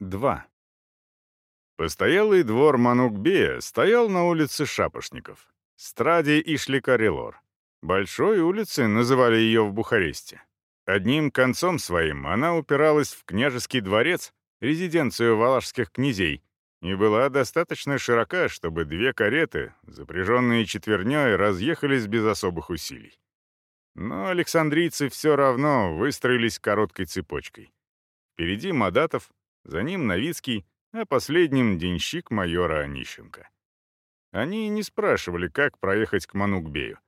2. Постоялый двор Манукбея стоял на улице Шапошников, Страде и Шликарелор. Большой улицей называли ее в Бухаресте. Одним концом своим она упиралась в княжеский дворец, резиденцию валашских князей, и была достаточно широка, чтобы две кареты, запряженные четверней, разъехались без особых усилий. Но александрийцы все равно выстроились короткой цепочкой. Впереди Мадатов, за ним Новицкий, а последним — денщик майора Онищенко. Они не спрашивали, как проехать к Манукбею.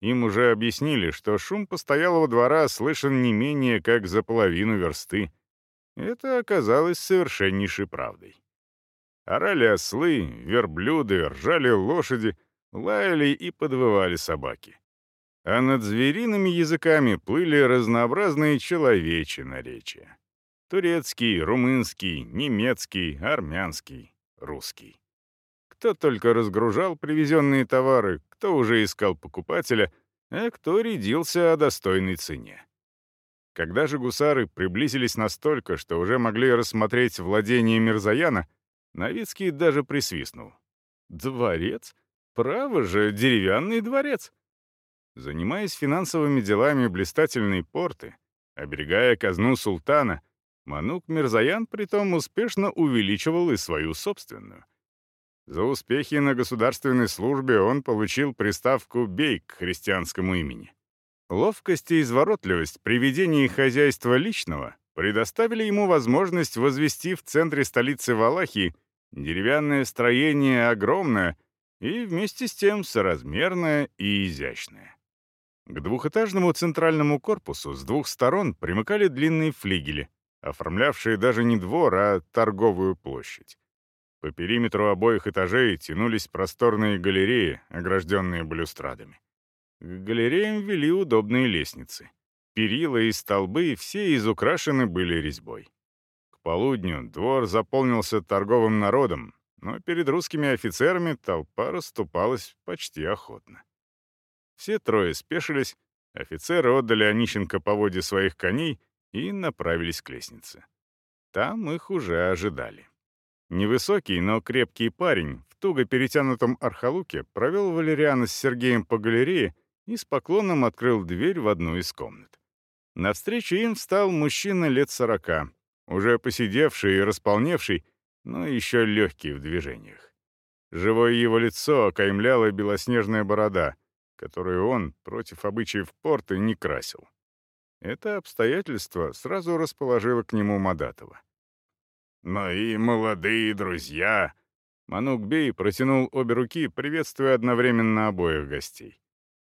Им уже объяснили, что шум постоялого двора слышен не менее как за половину версты. Это оказалось совершеннейшей правдой. Орали ослы, верблюды, ржали лошади, лаяли и подвывали собаки. А над звериными языками плыли разнообразные человечьи наречия. Турецкий, румынский, немецкий, армянский, русский. Кто только разгружал привезенные товары, кто уже искал покупателя, а кто рядился о достойной цене. Когда же гусары приблизились настолько, что уже могли рассмотреть владение Мирзаяна, Новицкий даже присвистнул. «Дворец? Право же, деревянный дворец!» Занимаясь финансовыми делами блистательной порты, оберегая казну султана, Манук Мирзаян притом успешно увеличивал и свою собственную. За успехи на государственной службе он получил приставку «бей» к христианскому имени. Ловкость и изворотливость при ведении хозяйства личного предоставили ему возможность возвести в центре столицы Валахии деревянное строение огромное и вместе с тем соразмерное и изящное. К двухэтажному центральному корпусу с двух сторон примыкали длинные флигели, оформлявшие даже не двор, а торговую площадь. По периметру обоих этажей тянулись просторные галереи, огражденные балюстрадами. К галереям вели удобные лестницы. Перила и столбы все изукрашены были резьбой. К полудню двор заполнился торговым народом, но перед русскими офицерами толпа расступалась почти охотно. Все трое спешились, офицеры отдали Онищенко по воде своих коней и направились к лестнице. Там их уже ожидали. Невысокий, но крепкий парень в туго перетянутом архалуке провел Валериана с Сергеем по галерее и с поклоном открыл дверь в одну из комнат. Навстречу им встал мужчина лет сорока, уже посидевший и располневший, но еще легкий в движениях. Живое его лицо окаймляла белоснежная борода, которую он, против обычаев порты, не красил. Это обстоятельство сразу расположило к нему Мадатова. «Мои молодые друзья!» Манук Бей протянул обе руки, приветствуя одновременно обоих гостей.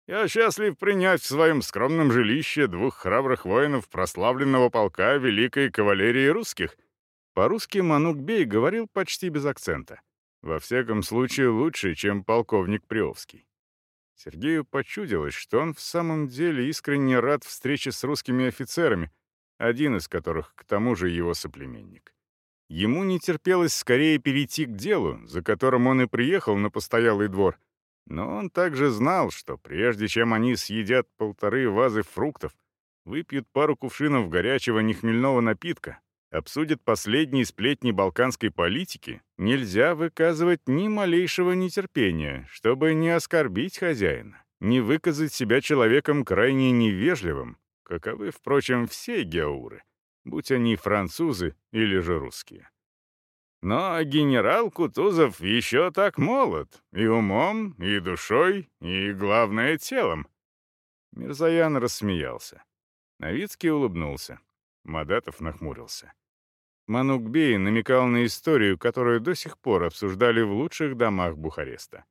«Я счастлив принять в своем скромном жилище двух храбрых воинов прославленного полка Великой кавалерии русских». По-русски Манук Бей говорил почти без акцента. Во всяком случае, лучше, чем полковник Приовский. Сергею почудилось, что он в самом деле искренне рад встрече с русскими офицерами, один из которых, к тому же, его соплеменник. Ему не терпелось скорее перейти к делу, за которым он и приехал на постоялый двор, но он также знал, что прежде чем они съедят полторы вазы фруктов, выпьют пару кувшинов горячего нехмельного напитка, обсудят последние сплетни балканской политики, нельзя выказывать ни малейшего нетерпения, чтобы не оскорбить хозяина, не выказать себя человеком крайне невежливым, каковы, впрочем, все геуры, будь они французы или же русские. Но генерал Кутузов еще так молод, и умом, и душой, и, главное, телом. Мирзаян рассмеялся. Новицкий улыбнулся. Мадатов нахмурился. Манукбей намекал на историю, которую до сих пор обсуждали в лучших домах Бухареста.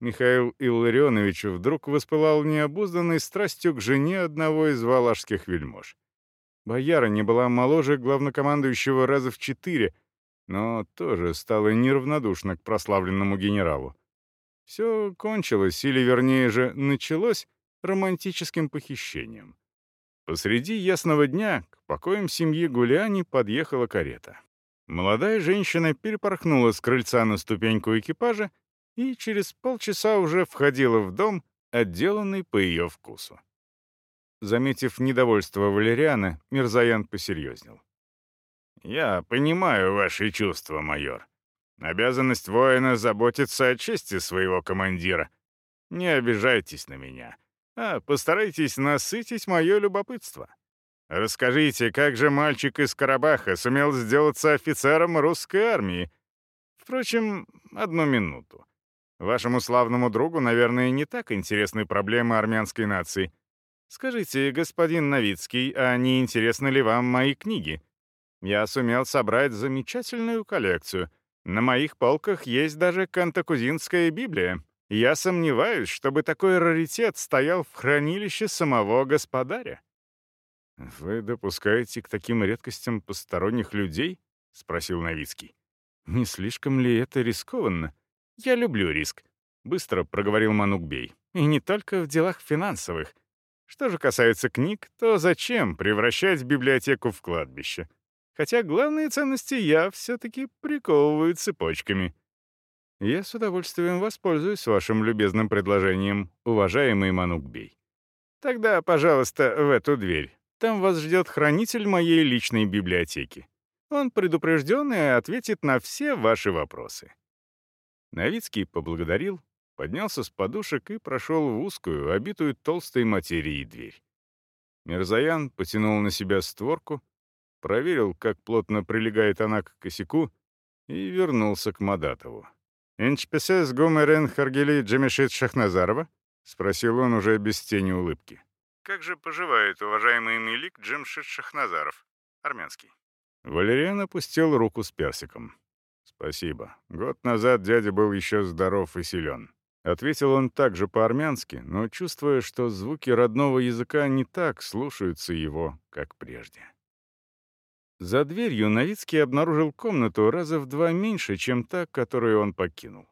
Михаил Илларионович вдруг воспылал необузданной страстью к жене одного из валашских вельмож. Бояра не была моложе главнокомандующего раза в четыре, но тоже стала неравнодушна к прославленному генералу. Все кончилось, или вернее же началось, романтическим похищением. Посреди ясного дня к покоям семьи Гуляни подъехала карета. Молодая женщина перепорхнула с крыльца на ступеньку экипажа и через полчаса уже входила в дом, отделанный по ее вкусу. Заметив недовольство Валериана, Мирзаян посерьезнел. «Я понимаю ваши чувства, майор. Обязанность воина заботиться о чести своего командира. Не обижайтесь на меня, а постарайтесь насытить мое любопытство. Расскажите, как же мальчик из Карабаха сумел сделаться офицером русской армии? Впрочем, одну минуту. Вашему славному другу, наверное, не так интересны проблемы армянской нации. Скажите, господин Новицкий, а не интересны ли вам мои книги? Я сумел собрать замечательную коллекцию — на моих полках есть даже Кантакузинская Библия. Я сомневаюсь, чтобы такой раритет стоял в хранилище самого господаря». «Вы допускаете к таким редкостям посторонних людей?» — спросил Новицкий. «Не слишком ли это рискованно?» «Я люблю риск», — быстро проговорил Манукбей. «И не только в делах финансовых. Что же касается книг, то зачем превращать библиотеку в кладбище? хотя главные ценности я все-таки приковываю цепочками. Я с удовольствием воспользуюсь вашим любезным предложением, уважаемый Манукбей. Тогда, пожалуйста, в эту дверь. Там вас ждет хранитель моей личной библиотеки. Он предупрежден и ответит на все ваши вопросы. Новицкий поблагодарил, поднялся с подушек и прошел в узкую, обитую толстой материей дверь. Мирзаян потянул на себя створку, проверил, как плотно прилегает она к косяку, и вернулся к Мадатову. «Инчпесес гумерен харгели Джамишит Шахназарова?» — спросил он уже без тени улыбки. «Как же поживает уважаемый Милик Джамшит Шахназаров? Армянский». Валериан опустил руку с персиком. «Спасибо. Год назад дядя был еще здоров и силен». Ответил он также по-армянски, но чувствуя, что звуки родного языка не так слушаются его, как прежде. За дверью Новицкий обнаружил комнату раза в два меньше, чем та, которую он покинул.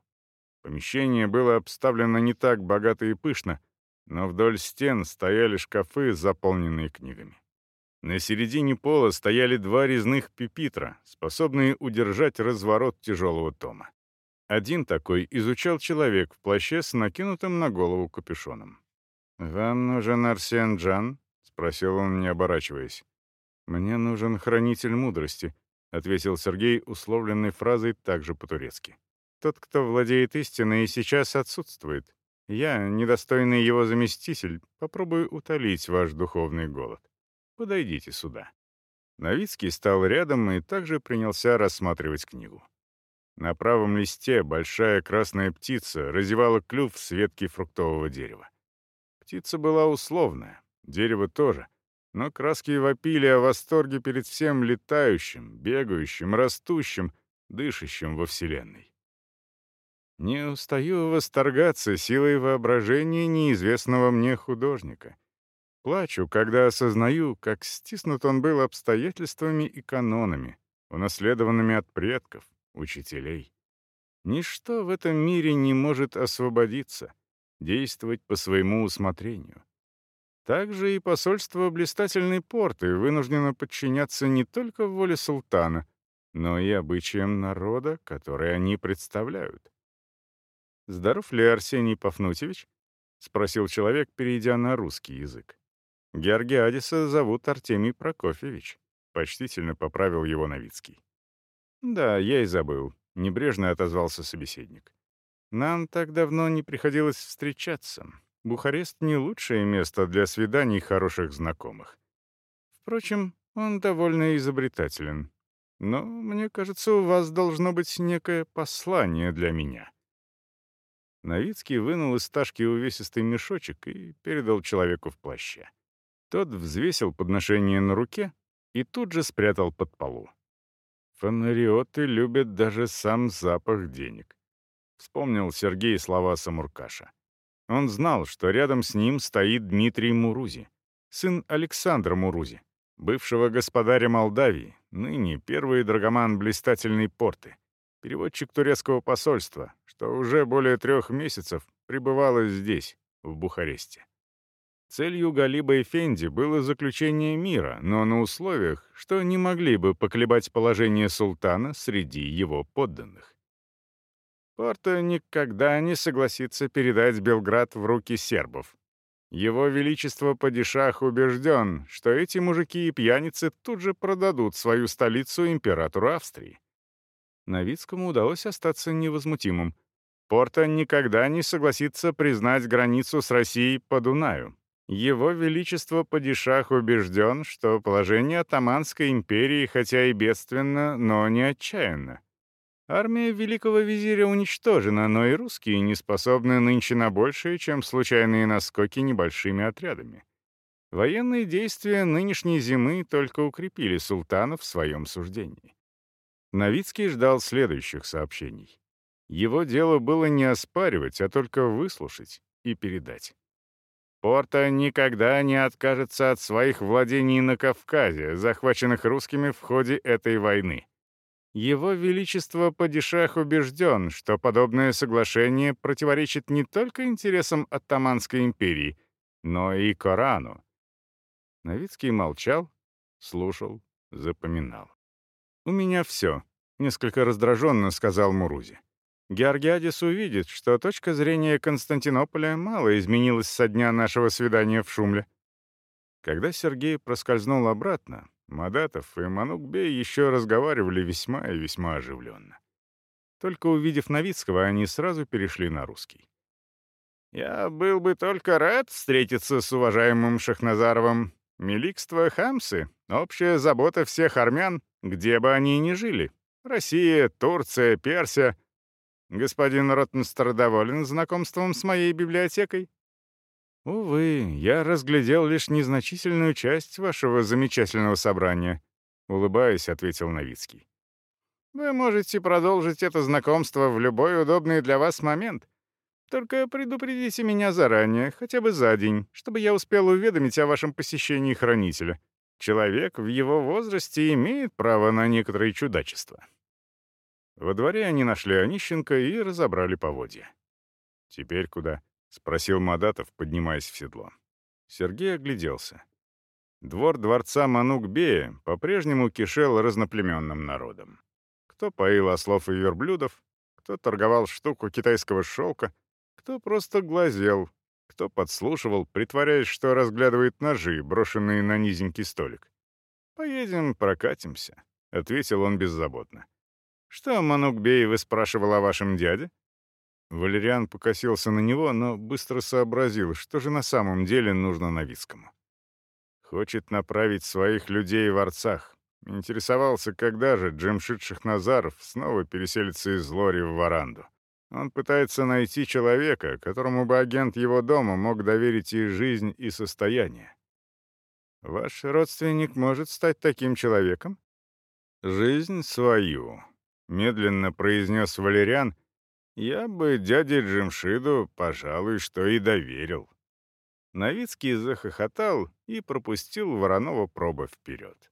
Помещение было обставлено не так богато и пышно, но вдоль стен стояли шкафы, заполненные книгами. На середине пола стояли два резных пепитра, способные удержать разворот тяжелого тома. Один такой изучал человек в плаще с накинутым на голову капюшоном. «Вам нужен Арсен Джан?» — спросил он, не оборачиваясь. «Мне нужен хранитель мудрости», — ответил Сергей условленной фразой также по-турецки. «Тот, кто владеет истиной, сейчас отсутствует. Я, недостойный его заместитель, попробую утолить ваш духовный голод. Подойдите сюда». Новицкий стал рядом и также принялся рассматривать книгу. На правом листе большая красная птица разевала клюв с ветки фруктового дерева. Птица была условная, дерево тоже — но краски вопили о восторге перед всем летающим, бегающим, растущим, дышащим во Вселенной. Не устаю восторгаться силой воображения неизвестного мне художника. Плачу, когда осознаю, как стиснут он был обстоятельствами и канонами, унаследованными от предков, учителей. Ничто в этом мире не может освободиться, действовать по своему усмотрению. Также и посольство блистательной порты вынуждено подчиняться не только воле султана, но и обычаям народа, который они представляют. «Здоров ли Арсений Пафнутьевич?» — спросил человек, перейдя на русский язык. «Георгиадиса зовут Артемий Прокофьевич», — почтительно поправил его Новицкий. «Да, я и забыл», — небрежно отозвался собеседник. «Нам так давно не приходилось встречаться. Бухарест — не лучшее место для свиданий хороших знакомых. Впрочем, он довольно изобретателен. Но, мне кажется, у вас должно быть некое послание для меня». Новицкий вынул из ташки увесистый мешочек и передал человеку в плаще. Тот взвесил подношение на руке и тут же спрятал под полу. «Фонариоты любят даже сам запах денег», — вспомнил Сергей слова Самуркаша. Он знал, что рядом с ним стоит Дмитрий Мурузи, сын Александра Мурузи, бывшего господаря Молдавии, ныне первый драгоман блистательной порты, переводчик турецкого посольства, что уже более трех месяцев пребывало здесь, в Бухаресте. Целью Галиба Эфенди было заключение мира, но на условиях, что не могли бы поколебать положение султана среди его подданных. Порто никогда не согласится передать Белград в руки сербов. Его Величество Падишах убежден, что эти мужики и пьяницы тут же продадут свою столицу императору Австрии. Новицкому удалось остаться невозмутимым. Порта никогда не согласится признать границу с Россией по Дунаю. Его Величество Падишах убежден, что положение Атаманской империи хотя и бедственно, но не отчаянно. Армия великого визиря уничтожена, но и русские не способны нынче на большее, чем случайные наскоки небольшими отрядами. Военные действия нынешней зимы только укрепили султана в своем суждении. Новицкий ждал следующих сообщений. Его дело было не оспаривать, а только выслушать и передать. Порта никогда не откажется от своих владений на Кавказе, захваченных русскими в ходе этой войны. Его Величество Падишах убежден, что подобное соглашение противоречит не только интересам Оттаманской империи, но и Корану. Новицкий молчал, слушал, запоминал. «У меня все», — несколько раздраженно сказал Мурузи. Георгиадис увидит, что точка зрения Константинополя мало изменилась со дня нашего свидания в Шумле. Когда Сергей проскользнул обратно, Мадатов и Манукбей еще разговаривали весьма и весьма оживленно. Только увидев Новицкого, они сразу перешли на русский. «Я был бы только рад встретиться с уважаемым Шахназаровым. Меликство Хамсы — общая забота всех армян, где бы они ни жили. Россия, Турция, Персия. Господин Ротенстер доволен знакомством с моей библиотекой?» «Увы, я разглядел лишь незначительную часть вашего замечательного собрания», — улыбаясь, ответил Новицкий. «Вы можете продолжить это знакомство в любой удобный для вас момент. Только предупредите меня заранее, хотя бы за день, чтобы я успел уведомить о вашем посещении хранителя. Человек в его возрасте имеет право на некоторые чудачества». Во дворе они нашли Онищенко и разобрали поводья. «Теперь куда?» — спросил Мадатов, поднимаясь в седло. Сергей огляделся. Двор дворца Манук-Бея по-прежнему кишел разноплеменным народом. Кто поил ослов и верблюдов, кто торговал штуку китайского шелка, кто просто глазел, кто подслушивал, притворяясь, что разглядывает ножи, брошенные на низенький столик. «Поедем, прокатимся», — ответил он беззаботно. «Что, Манук-Бей, вы спрашивал о вашем дяде?» Валериан покосился на него, но быстро сообразил, что же на самом деле нужно Новицкому. Хочет направить своих людей в Арцах. Интересовался, когда же Джемшит Шахназаров снова переселится из Лори в Варанду. Он пытается найти человека, которому бы агент его дома мог доверить и жизнь, и состояние. Ваш родственник может стать таким человеком? Жизнь свою, медленно произнес Валериан — я бы дяде Джимшиду, пожалуй, что и доверил. Новицкий захохотал и пропустил Воронова проба вперед.